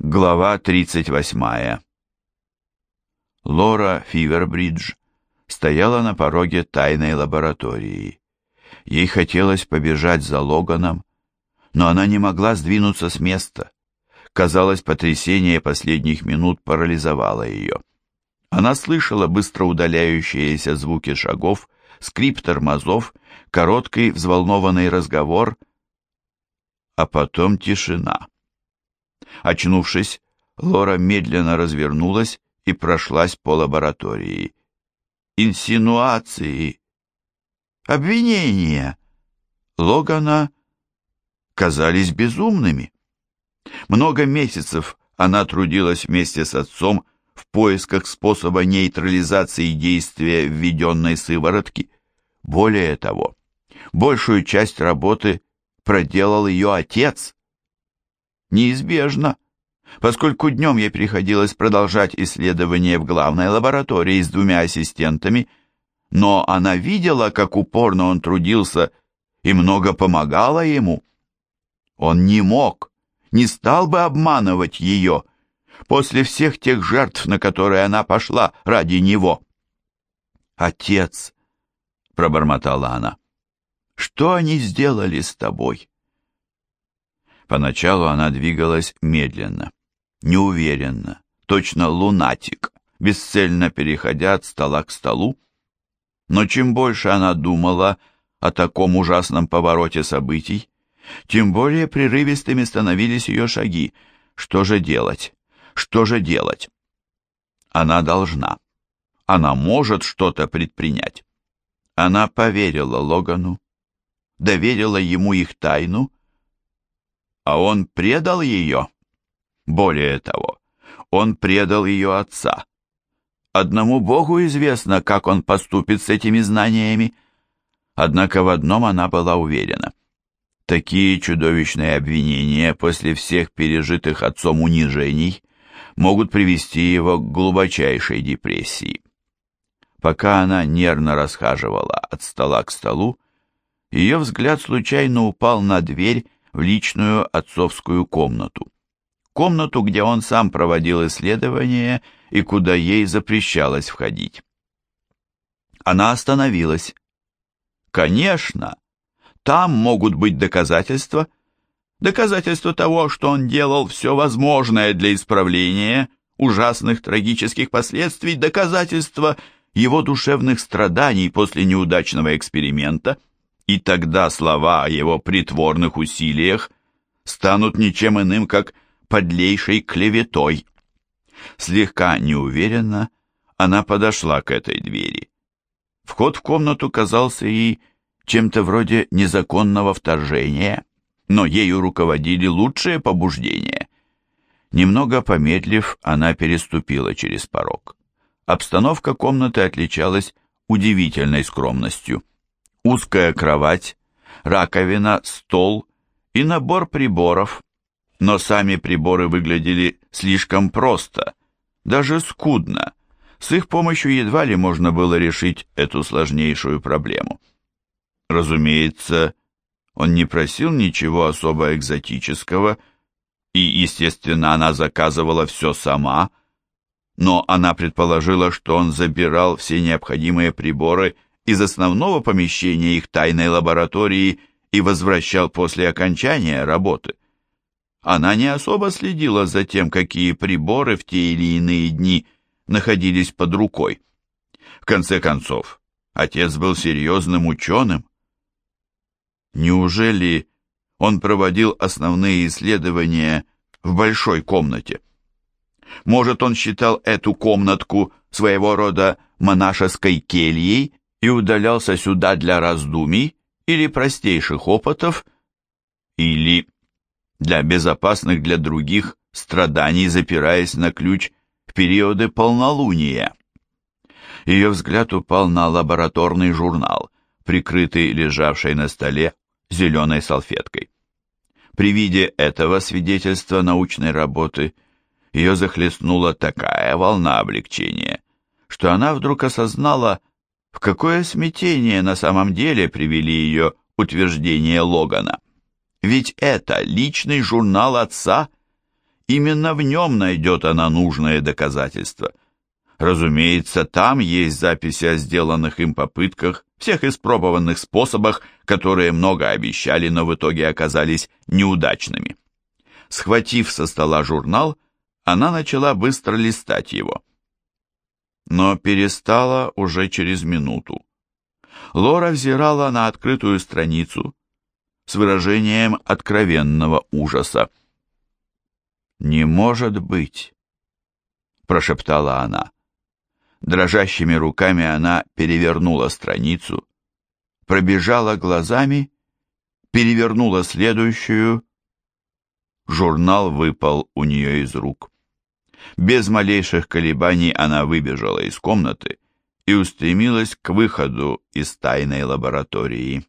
Глава 38. Лора Фивербридж стояла на пороге тайной лаборатории. Ей хотелось побежать за Логаном, но она не могла сдвинуться с места. Казалось, потрясение последних минут парализовало ее. Она слышала быстро удаляющиеся звуки шагов, скрип тормозов, короткий взволнованный разговор, а потом тишина. Очнувшись, Лора медленно развернулась и прошлась по лаборатории. Инсинуации, обвинения Логана казались безумными. Много месяцев она трудилась вместе с отцом в поисках способа нейтрализации действия введенной сыворотки. Более того, большую часть работы проделал ее отец. Неизбежно, поскольку днем ей приходилось продолжать исследования в главной лаборатории с двумя ассистентами, но она видела, как упорно он трудился и много помогала ему. Он не мог, не стал бы обманывать ее после всех тех жертв, на которые она пошла ради него. «Отец», — пробормотала она, — «что они сделали с тобой?» Поначалу она двигалась медленно, неуверенно, точно лунатик, бесцельно переходя от стола к столу. Но чем больше она думала о таком ужасном повороте событий, тем более прерывистыми становились ее шаги. Что же делать? Что же делать? Она должна. Она может что-то предпринять. Она поверила Логану, доверила ему их тайну, а он предал ее. Более того, он предал ее отца. Одному Богу известно, как он поступит с этими знаниями. Однако в одном она была уверена. Такие чудовищные обвинения после всех пережитых отцом унижений могут привести его к глубочайшей депрессии. Пока она нервно расхаживала от стола к столу, ее взгляд случайно упал на дверь в личную отцовскую комнату. Комнату, где он сам проводил исследования и куда ей запрещалось входить. Она остановилась. Конечно, там могут быть доказательства, доказательства того, что он делал все возможное для исправления ужасных трагических последствий, доказательства его душевных страданий после неудачного эксперимента, и тогда слова о его притворных усилиях станут ничем иным, как подлейшей клеветой. Слегка неуверенно она подошла к этой двери. Вход в комнату казался ей чем-то вроде незаконного вторжения, но ею руководили лучшие побуждения. Немного помедлив, она переступила через порог. Обстановка комнаты отличалась удивительной скромностью. Узкая кровать, раковина, стол и набор приборов, но сами приборы выглядели слишком просто, даже скудно. С их помощью едва ли можно было решить эту сложнейшую проблему. Разумеется, он не просил ничего особо экзотического, и, естественно, она заказывала все сама, но она предположила, что он забирал все необходимые приборы из основного помещения их тайной лаборатории и возвращал после окончания работы. Она не особо следила за тем, какие приборы в те или иные дни находились под рукой. В конце концов, отец был серьезным ученым, Неужели он проводил основные исследования в большой комнате? Может, он считал эту комнатку своего рода монашеской кельей и удалялся сюда для раздумий или простейших опытов, или для безопасных для других страданий, запираясь на ключ в периоды полнолуния. Ее взгляд упал на лабораторный журнал, прикрытый лежавшей на столе зеленой салфеткой. При виде этого свидетельства научной работы ее захлестнула такая волна облегчения, что она вдруг осознала, в какое смятение на самом деле привели ее утверждения Логана. Ведь это личный журнал отца, Именно в нем найдет она нужное доказательство. Разумеется, там есть записи о сделанных им попытках, всех испробованных способах, которые много обещали, но в итоге оказались неудачными. Схватив со стола журнал, она начала быстро листать его. Но перестала уже через минуту. Лора взирала на открытую страницу с выражением откровенного ужаса. «Не может быть!» — прошептала она. Дрожащими руками она перевернула страницу, пробежала глазами, перевернула следующую. Журнал выпал у нее из рук. Без малейших колебаний она выбежала из комнаты и устремилась к выходу из тайной лаборатории.